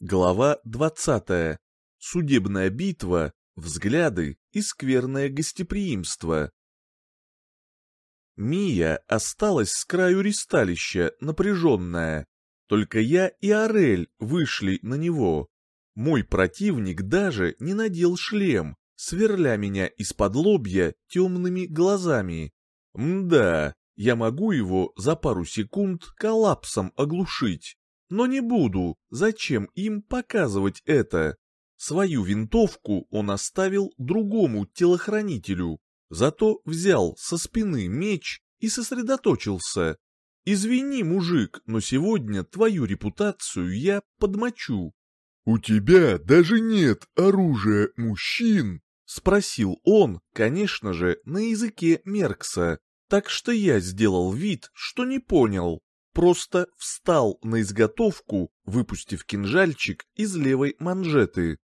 Глава 20. Судебная битва, взгляды и скверное гостеприимство. Мия осталась с краю ристалища, напряженная. Только я и Орель вышли на него. Мой противник даже не надел шлем, сверля меня из-под лобья темными глазами. Мда, я могу его за пару секунд коллапсом оглушить. Но не буду, зачем им показывать это? Свою винтовку он оставил другому телохранителю, зато взял со спины меч и сосредоточился. «Извини, мужик, но сегодня твою репутацию я подмочу». «У тебя даже нет оружия мужчин?» — спросил он, конечно же, на языке Меркса, так что я сделал вид, что не понял просто встал на изготовку, выпустив кинжальчик из левой манжеты.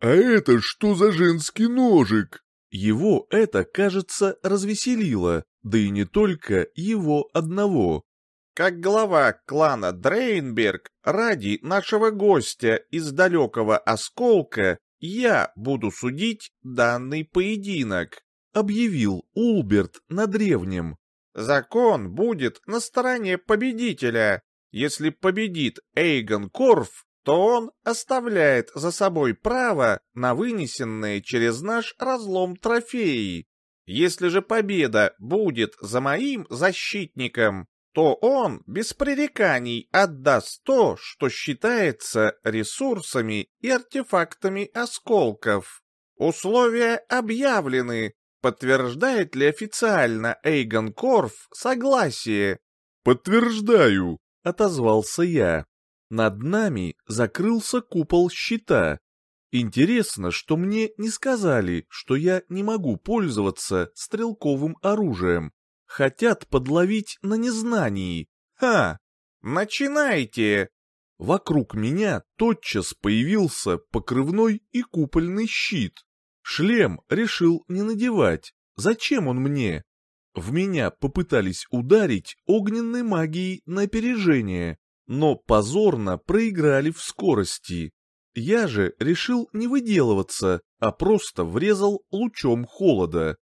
«А это что за женский ножик?» Его это, кажется, развеселило, да и не только его одного. Как глава клана Дрейнберг, ради нашего гостя из далекого осколка, я буду судить данный поединок, объявил Улберт на древнем. Закон будет на стороне победителя. Если победит Эйгон Корф, то он оставляет за собой право на вынесенные через наш разлом трофеи. Если же победа будет за моим защитником, то он без пререканий отдаст то, что считается ресурсами и артефактами осколков. Условия объявлены, Подтверждает ли официально Эйгон Корф согласие? Подтверждаю, отозвался я. Над нами закрылся купол щита. Интересно, что мне не сказали, что я не могу пользоваться стрелковым оружием. Хотят подловить на незнании. Ха! Начинайте! Вокруг меня тотчас появился покрывной и купольный щит. Шлем решил не надевать. Зачем он мне? В меня попытались ударить огненной магией на опережение, но позорно проиграли в скорости. Я же решил не выделываться, а просто врезал лучом холода.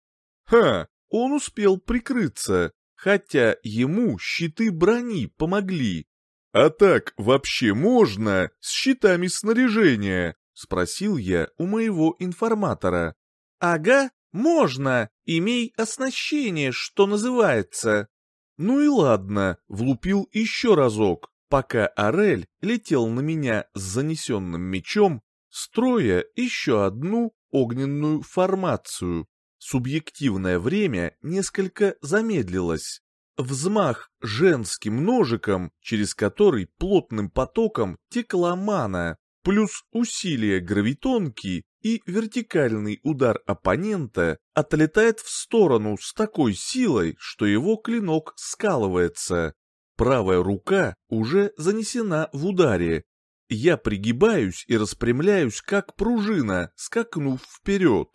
Ха, он успел прикрыться, хотя ему щиты брони помогли. А так вообще можно с щитами снаряжения? — спросил я у моего информатора. «Ага, можно, имей оснащение, что называется». Ну и ладно, влупил еще разок, пока Орель летел на меня с занесенным мечом, строя еще одну огненную формацию. Субъективное время несколько замедлилось. Взмах женским ножиком, через который плотным потоком текла мана плюс усилие гравитонки и вертикальный удар оппонента отлетает в сторону с такой силой, что его клинок скалывается. Правая рука уже занесена в ударе. Я пригибаюсь и распрямляюсь, как пружина, скакнув вперед.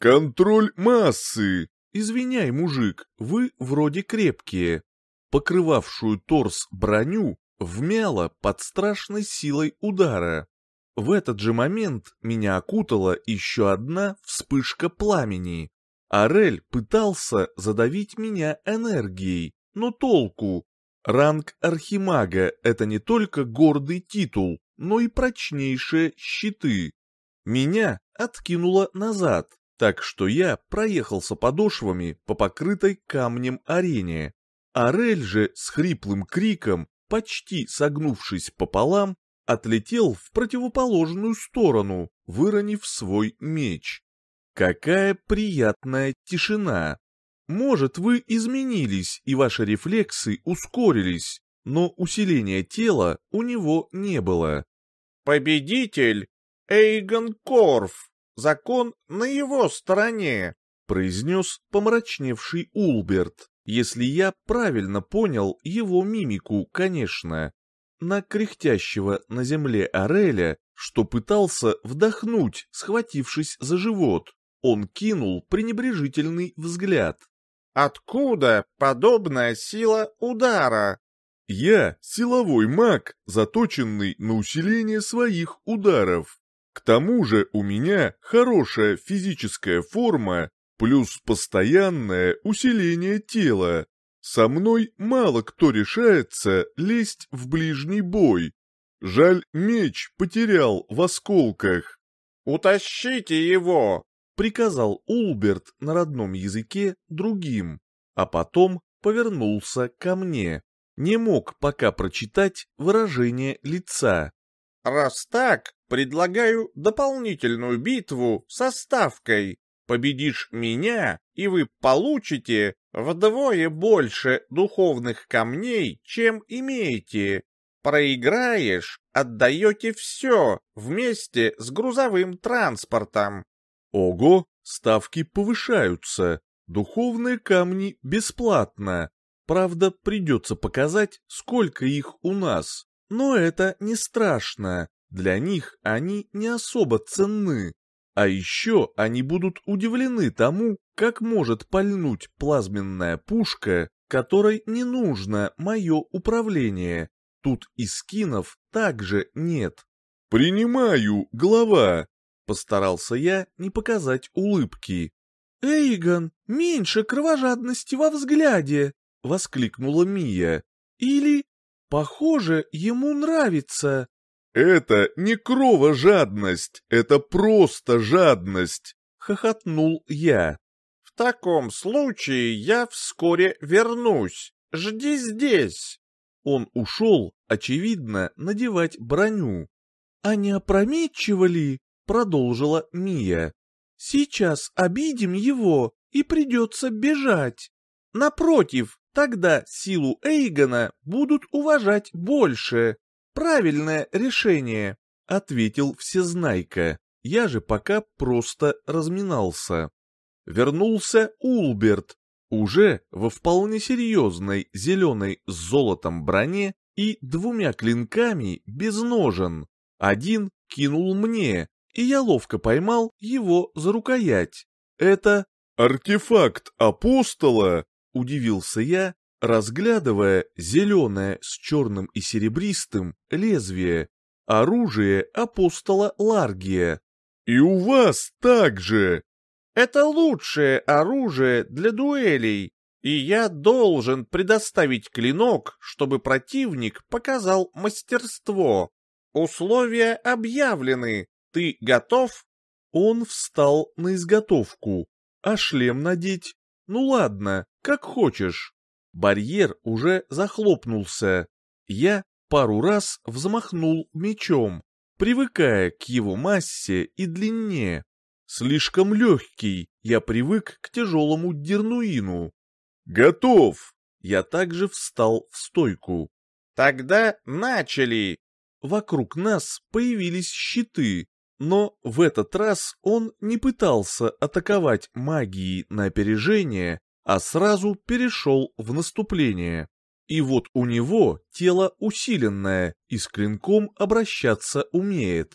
«Контроль массы!» «Извиняй, мужик, вы вроде крепкие». Покрывавшую торс броню вмяло под страшной силой удара. В этот же момент меня окутала еще одна вспышка пламени. Арель пытался задавить меня энергией, но толку. Ранг Архимага — это не только гордый титул, но и прочнейшие щиты. Меня откинуло назад, так что я проехался подошвами по покрытой камнем арене. Арель же с хриплым криком, почти согнувшись пополам, отлетел в противоположную сторону, выронив свой меч. Какая приятная тишина! Может, вы изменились и ваши рефлексы ускорились, но усиления тела у него не было. «Победитель Эйгон Корф! Закон на его стороне!» произнес помрачневший Улберт, если я правильно понял его мимику, конечно на кряхтящего на земле Ареля, что пытался вдохнуть, схватившись за живот. Он кинул пренебрежительный взгляд. «Откуда подобная сила удара?» Я силовой маг, заточенный на усиление своих ударов. К тому же у меня хорошая физическая форма плюс постоянное усиление тела. Со мной мало кто решается лезть в ближний бой. Жаль, меч потерял в осколках. «Утащите его!» — приказал Улберт на родном языке другим, а потом повернулся ко мне. Не мог пока прочитать выражение лица. «Раз так, предлагаю дополнительную битву со ставкой. Победишь меня, и вы получите вдвое больше духовных камней, чем имеете. Проиграешь, отдаете все вместе с грузовым транспортом. Ого, ставки повышаются. Духовные камни бесплатно. Правда, придется показать, сколько их у нас. Но это не страшно. Для них они не особо ценны. А еще они будут удивлены тому, как может пальнуть плазменная пушка, которой не нужно мое управление. Тут и скинов также нет. «Принимаю, глава!» Постарался я не показать улыбки. «Эйгон, меньше кровожадности во взгляде!» — воскликнула Мия. «Или, похоже, ему нравится!» «Это не кровожадность, это просто жадность!» — хохотнул я. «В таком случае я вскоре вернусь. Жди здесь!» Он ушел, очевидно, надевать броню. «А не опрометчиво ли?» — продолжила Мия. «Сейчас обидим его, и придется бежать. Напротив, тогда силу Эйгона будут уважать больше. Правильное решение», — ответил Всезнайка. Я же пока просто разминался. Вернулся Улберт, уже во вполне серьезной зеленой с золотом броне и двумя клинками без ножен. Один кинул мне, и я ловко поймал его за рукоять. Это... «Артефакт апостола!» — удивился я, разглядывая зеленое с черным и серебристым лезвие, оружие апостола Ларгия. «И у вас также!» «Это лучшее оружие для дуэлей, и я должен предоставить клинок, чтобы противник показал мастерство. Условия объявлены. Ты готов?» Он встал на изготовку. А шлем надеть? Ну ладно, как хочешь. Барьер уже захлопнулся. Я пару раз взмахнул мечом, привыкая к его массе и длине. Слишком легкий, я привык к тяжелому дернуину. «Готов!» Я также встал в стойку. «Тогда начали!» Вокруг нас появились щиты, но в этот раз он не пытался атаковать магией на опережение, а сразу перешел в наступление. И вот у него тело усиленное и с клинком обращаться умеет.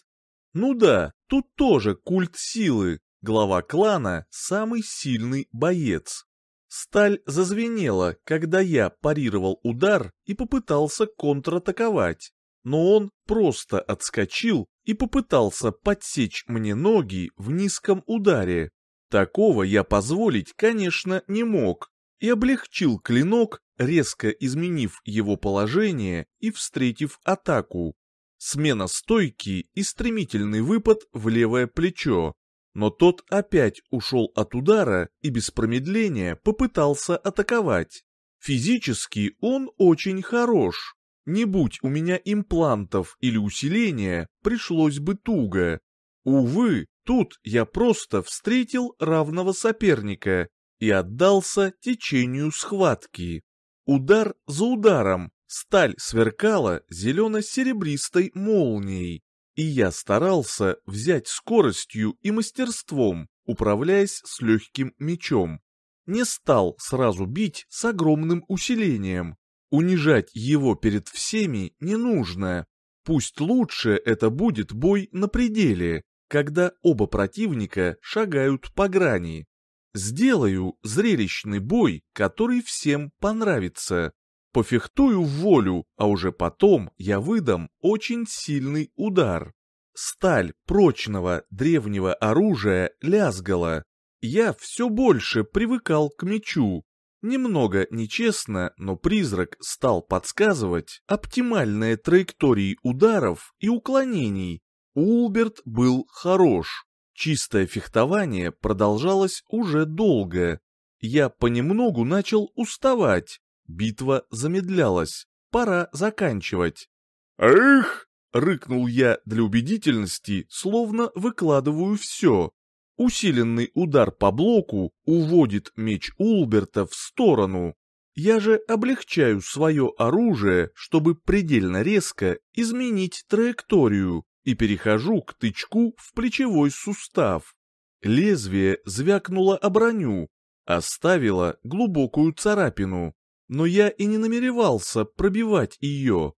Ну да, тут тоже культ силы, глава клана самый сильный боец. Сталь зазвенела, когда я парировал удар и попытался контратаковать но он просто отскочил и попытался подсечь мне ноги в низком ударе. Такого я позволить, конечно, не мог, и облегчил клинок, резко изменив его положение и встретив атаку. Смена стойки и стремительный выпад в левое плечо. Но тот опять ушел от удара и без промедления попытался атаковать. Физически он очень хорош, не будь у меня имплантов или усиления, пришлось бы туго. Увы, тут я просто встретил равного соперника и отдался течению схватки. Удар за ударом, сталь сверкала зелено-серебристой молнией, и я старался взять скоростью и мастерством, управляясь с легким мечом. Не стал сразу бить с огромным усилением, Унижать его перед всеми не нужно. Пусть лучше это будет бой на пределе, когда оба противника шагают по грани. Сделаю зрелищный бой, который всем понравится. Пофехтую в волю, а уже потом я выдам очень сильный удар. Сталь прочного древнего оружия лязгала. Я все больше привыкал к мечу. Немного нечестно, но призрак стал подсказывать оптимальные траектории ударов и уклонений. Улберт был хорош. Чистое фехтование продолжалось уже долго. Я понемногу начал уставать. Битва замедлялась. Пора заканчивать. «Эх!» — рыкнул я для убедительности, словно выкладываю все. Усиленный удар по блоку уводит меч Улберта в сторону. Я же облегчаю свое оружие, чтобы предельно резко изменить траекторию, и перехожу к тычку в плечевой сустав. Лезвие звякнуло о броню, оставило глубокую царапину, но я и не намеревался пробивать ее.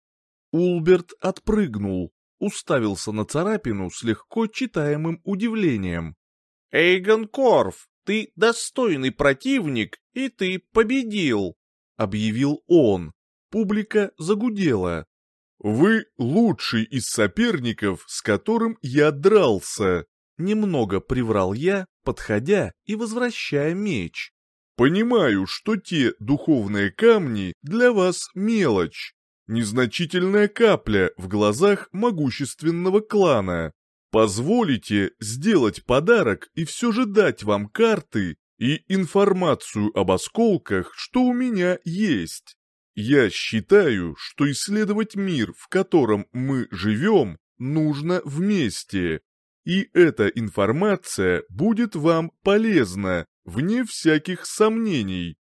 Улберт отпрыгнул, уставился на царапину с легко читаемым удивлением. «Эйгон Корф, ты достойный противник, и ты победил!» — объявил он. Публика загудела. «Вы лучший из соперников, с которым я дрался!» Немного приврал я, подходя и возвращая меч. «Понимаю, что те духовные камни для вас мелочь, Незначительная капля в глазах могущественного клана. Позволите сделать подарок и все же дать вам карты и информацию об осколках, что у меня есть. Я считаю, что исследовать мир, в котором мы живем, нужно вместе. И эта информация будет вам полезна, вне всяких сомнений.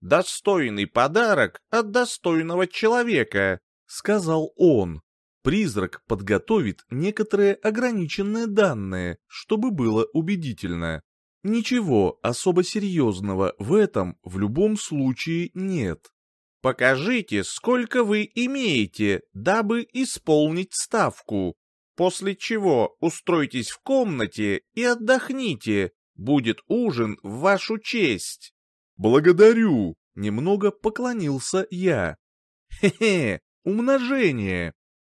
Достойный подарок от достойного человека, сказал он. Призрак подготовит некоторые ограниченные данные, чтобы было убедительно. Ничего особо серьезного в этом в любом случае нет. Покажите, сколько вы имеете, дабы исполнить ставку. После чего устройтесь в комнате и отдохните. Будет ужин в вашу честь. «Благодарю!» — немного поклонился я. «Хе-хе, умножение!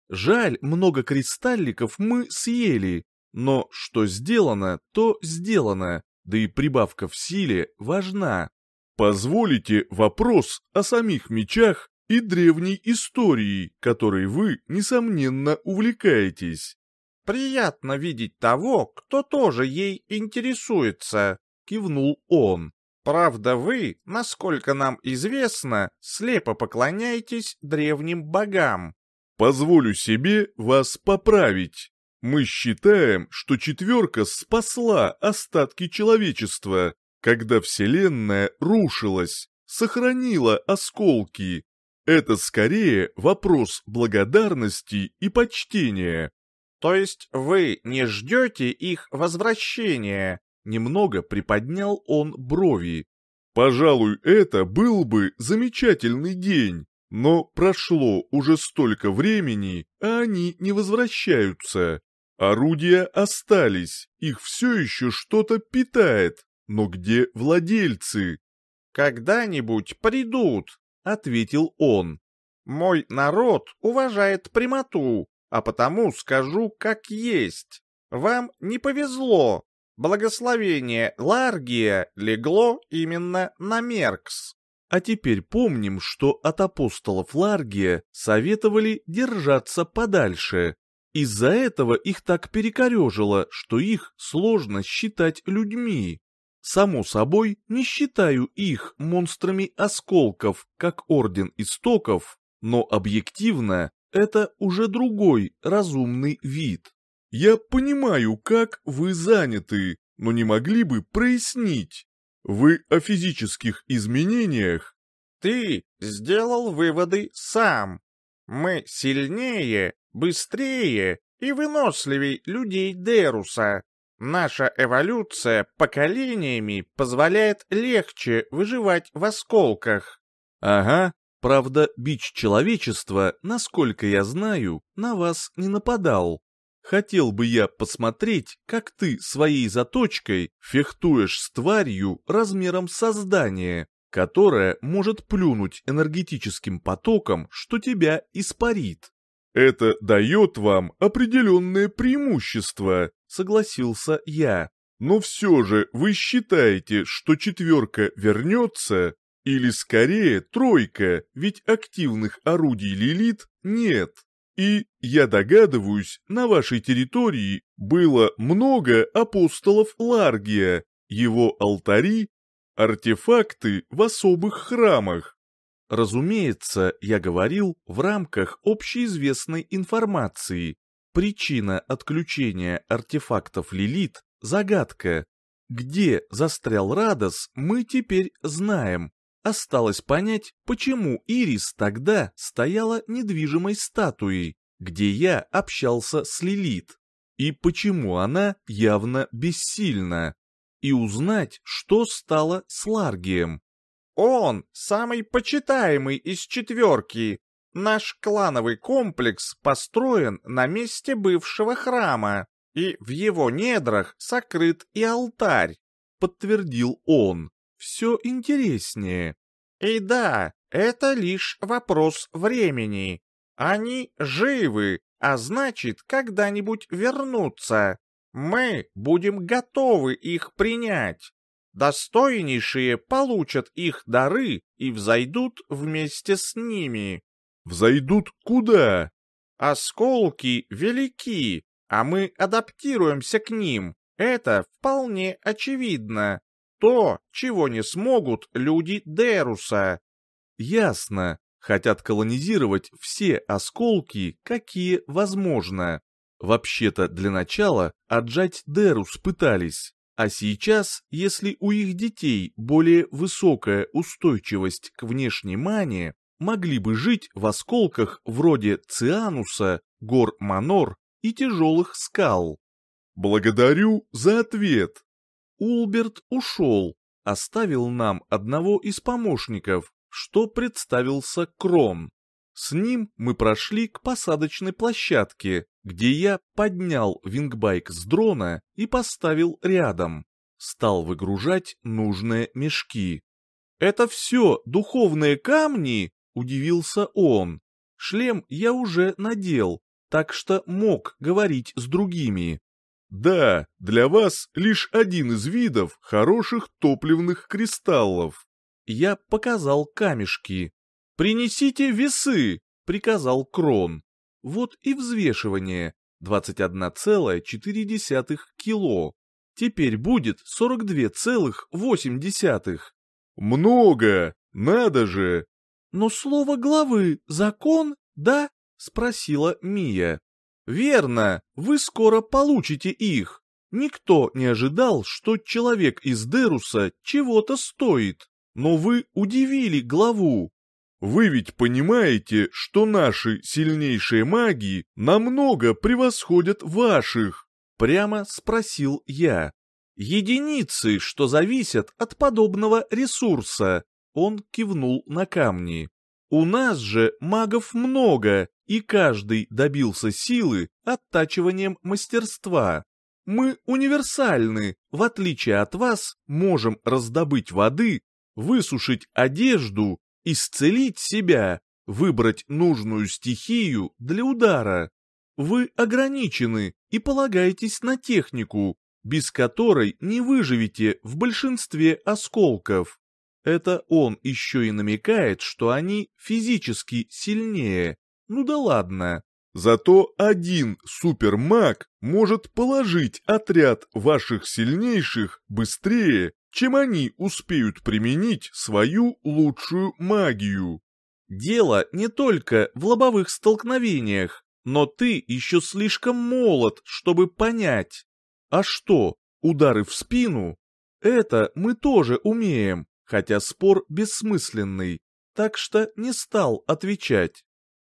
Жаль, много кристалликов мы съели, но что сделано, то сделано, да и прибавка в силе важна. Позволите вопрос о самих мечах и древней истории, которой вы, несомненно, увлекаетесь. «Приятно видеть того, кто тоже ей интересуется», — кивнул он. Правда, вы, насколько нам известно, слепо поклоняетесь древним богам. Позволю себе вас поправить. Мы считаем, что четверка спасла остатки человечества, когда Вселенная рушилась, сохранила осколки. Это скорее вопрос благодарности и почтения. То есть вы не ждете их возвращения? Немного приподнял он брови. «Пожалуй, это был бы замечательный день, но прошло уже столько времени, а они не возвращаются. Орудия остались, их все еще что-то питает, но где владельцы?» «Когда-нибудь придут», — ответил он. «Мой народ уважает прямоту, а потому скажу как есть. Вам не повезло, Благословение Ларгия легло именно на Меркс. А теперь помним, что от апостолов Ларгия советовали держаться подальше. Из-за этого их так перекорежило, что их сложно считать людьми. Само собой, не считаю их монстрами осколков, как Орден Истоков, но объективно это уже другой разумный вид. Я понимаю, как вы заняты, но не могли бы прояснить. Вы о физических изменениях? Ты сделал выводы сам. Мы сильнее, быстрее и выносливей людей Деруса. Наша эволюция поколениями позволяет легче выживать в осколках. Ага, правда, бич человечества, насколько я знаю, на вас не нападал. Хотел бы я посмотреть, как ты своей заточкой фехтуешь с тварью размером создания. которая может плюнуть энергетическим потоком, что тебя испарит. Это дает вам определенное преимущество, согласился я. Но все же вы считаете, что четверка вернется? Или скорее тройка, ведь активных орудий Лилит нет. И, я догадываюсь, на вашей территории было много апостолов Ларгия, его алтари, артефакты в особых храмах. Разумеется, я говорил в рамках общеизвестной информации. Причина отключения артефактов Лилит – загадка. Где застрял Радос, мы теперь знаем. Осталось понять, почему Ирис тогда стояла недвижимой статуей, где я общался с Лилит, и почему она явно бессильна, и узнать, что стало с Ларгием. «Он самый почитаемый из четверки. Наш клановый комплекс построен на месте бывшего храма, и в его недрах сокрыт и алтарь», — подтвердил он все интереснее. И да, это лишь вопрос времени. Они живы, а значит, когда-нибудь вернутся. Мы будем готовы их принять. Достойнейшие получат их дары и взойдут вместе с ними. Взойдут куда? Осколки велики, а мы адаптируемся к ним. Это вполне очевидно то, чего не смогут люди Деруса. Ясно, хотят колонизировать все осколки, какие возможно. Вообще-то для начала отжать Дерус пытались, а сейчас, если у их детей более высокая устойчивость к внешней мане, могли бы жить в осколках вроде Циануса, гор Манор и тяжелых скал. «Благодарю за ответ», Улберт ушел, оставил нам одного из помощников, что представился Крон. С ним мы прошли к посадочной площадке, где я поднял вингбайк с дрона и поставил рядом. Стал выгружать нужные мешки. «Это все духовные камни?» – удивился он. Шлем я уже надел, так что мог говорить с другими. Да, для вас лишь один из видов хороших топливных кристаллов. Я показал камешки. «Принесите весы!» — приказал Крон. Вот и взвешивание. 21,4 кило. Теперь будет 42,8. Много! Надо же! Но слово главы «закон», да? — спросила Мия. Верно, вы скоро получите их. Никто не ожидал, что человек из Деруса чего-то стоит. Но вы удивили главу. Вы ведь понимаете, что наши сильнейшие маги намного превосходят ваших? Прямо спросил я. Единицы, что зависят от подобного ресурса. Он кивнул на камни. У нас же магов много, и каждый добился силы оттачиванием мастерства. Мы универсальны, в отличие от вас, можем раздобыть воды, высушить одежду, исцелить себя, выбрать нужную стихию для удара. Вы ограничены и полагаетесь на технику, без которой не выживете в большинстве осколков. Это он еще и намекает, что они физически сильнее. Ну да ладно. Зато один супермаг может положить отряд ваших сильнейших быстрее, чем они успеют применить свою лучшую магию. Дело не только в лобовых столкновениях, но ты еще слишком молод, чтобы понять. А что, удары в спину? Это мы тоже умеем, хотя спор бессмысленный, так что не стал отвечать.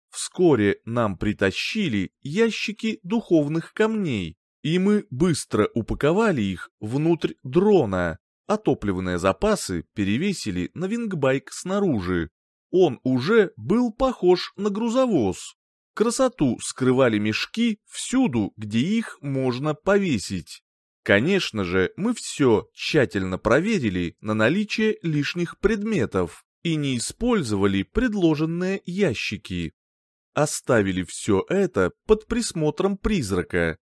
Вскоре нам притащили ящики духовных камней, и мы быстро упаковали их внутрь дрона, а топливные запасы перевесили на вингбайк снаружи. Он уже был похож на грузовоз. Красоту скрывали мешки всюду, где их можно повесить. Конечно же, мы все тщательно проверили на наличие лишних предметов и не использовали предложенные ящики. Оставили все это под присмотром призрака.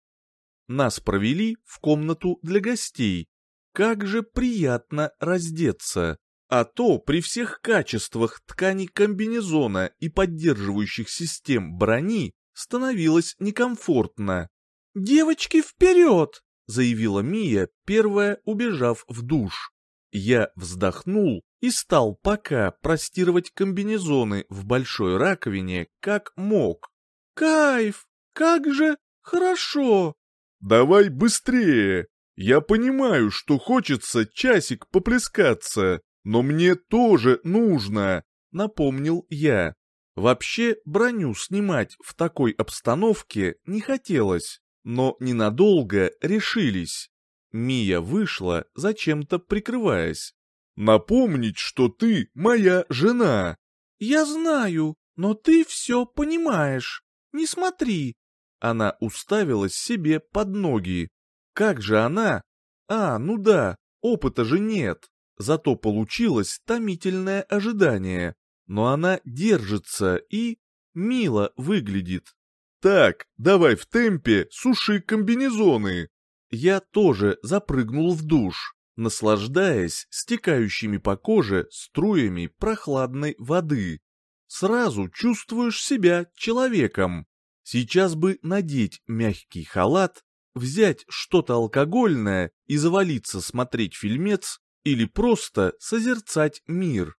Нас провели в комнату для гостей. Как же приятно раздеться. А то при всех качествах ткани комбинезона и поддерживающих систем брони становилось некомфортно. «Девочки, вперед!» — заявила Мия, первая убежав в душ. Я вздохнул и стал пока простировать комбинезоны в большой раковине, как мог. «Кайф! Как же хорошо!» «Давай быстрее! Я понимаю, что хочется часик поплескаться, но мне тоже нужно!» — напомнил я. Вообще, броню снимать в такой обстановке не хотелось, но ненадолго решились. Мия вышла, зачем-то прикрываясь. «Напомнить, что ты моя жена!» «Я знаю, но ты все понимаешь. Не смотри!» Она уставилась себе под ноги. Как же она? А, ну да, опыта же нет. Зато получилось томительное ожидание. Но она держится и... мило выглядит. «Так, давай в темпе, суши комбинезоны!» Я тоже запрыгнул в душ, наслаждаясь стекающими по коже струями прохладной воды. Сразу чувствуешь себя человеком. Сейчас бы надеть мягкий халат, взять что-то алкогольное и завалиться смотреть фильмец или просто созерцать мир.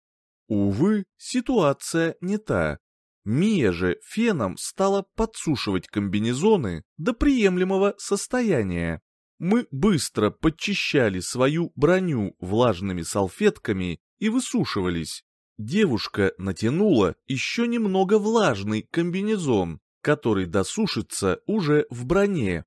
Увы, ситуация не та. Мия же феном стала подсушивать комбинезоны до приемлемого состояния. Мы быстро подчищали свою броню влажными салфетками и высушивались. Девушка натянула еще немного влажный комбинезон, который досушится уже в броне.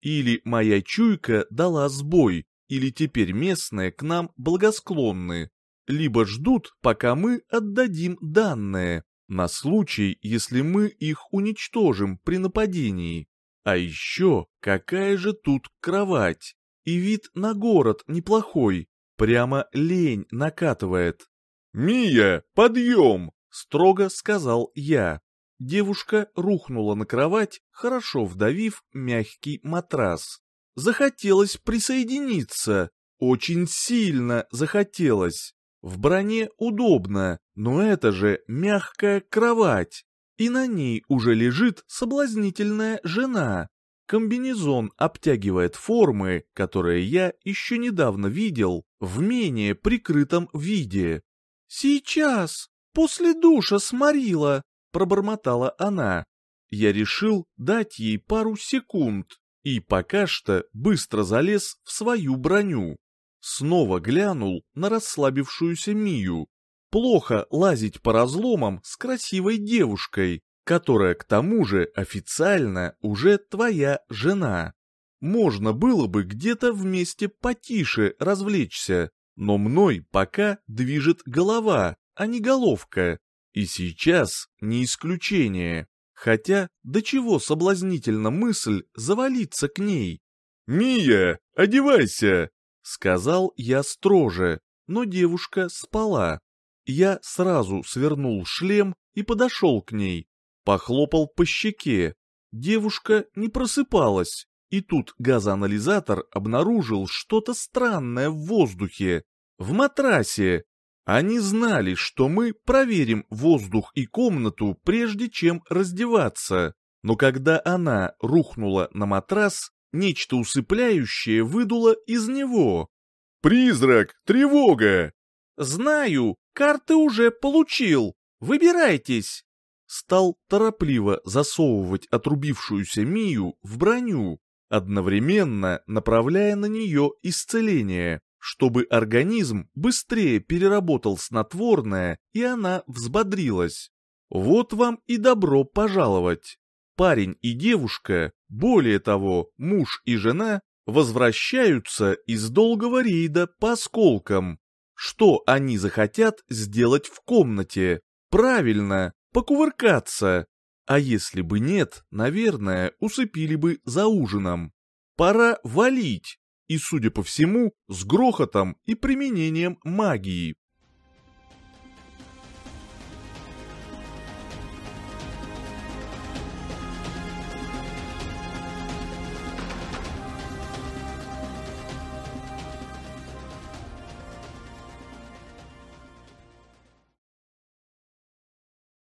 Или моя чуйка дала сбой, или теперь местные к нам благосклонны, либо ждут, пока мы отдадим данные, на случай, если мы их уничтожим при нападении. А еще, какая же тут кровать. И вид на город неплохой, прямо лень накатывает. «Мия, подъем!» — строго сказал я. Девушка рухнула на кровать, хорошо вдавив мягкий матрас. Захотелось присоединиться, очень сильно захотелось. В броне удобно, но это же мягкая кровать и на ней уже лежит соблазнительная жена. Комбинезон обтягивает формы, которые я еще недавно видел в менее прикрытом виде. «Сейчас, после душа сморила», — пробормотала она. Я решил дать ей пару секунд и пока что быстро залез в свою броню. Снова глянул на расслабившуюся Мию, Плохо лазить по разломам с красивой девушкой, которая к тому же официально уже твоя жена. Можно было бы где-то вместе потише развлечься, но мной пока движет голова, а не головка. И сейчас не исключение. Хотя, до чего соблазнительна мысль завалиться к ней. «Мия, одевайся!» — сказал я строже, но девушка спала. Я сразу свернул шлем и подошел к ней. Похлопал по щеке. Девушка не просыпалась. И тут газоанализатор обнаружил что-то странное в воздухе. В матрасе. Они знали, что мы проверим воздух и комнату, прежде чем раздеваться. Но когда она рухнула на матрас, нечто усыпляющее выдуло из него. «Призрак! Тревога!» «Знаю, карты уже получил. Выбирайтесь!» Стал торопливо засовывать отрубившуюся Мию в броню, одновременно направляя на нее исцеление, чтобы организм быстрее переработал снотворное и она взбодрилась. Вот вам и добро пожаловать. Парень и девушка, более того, муж и жена, возвращаются из долгого рейда по осколкам, что они захотят сделать в комнате? Правильно, покувыркаться. А если бы нет, наверное, усыпили бы за ужином. Пора валить. и, судя по всему, с грохотом и применением магии.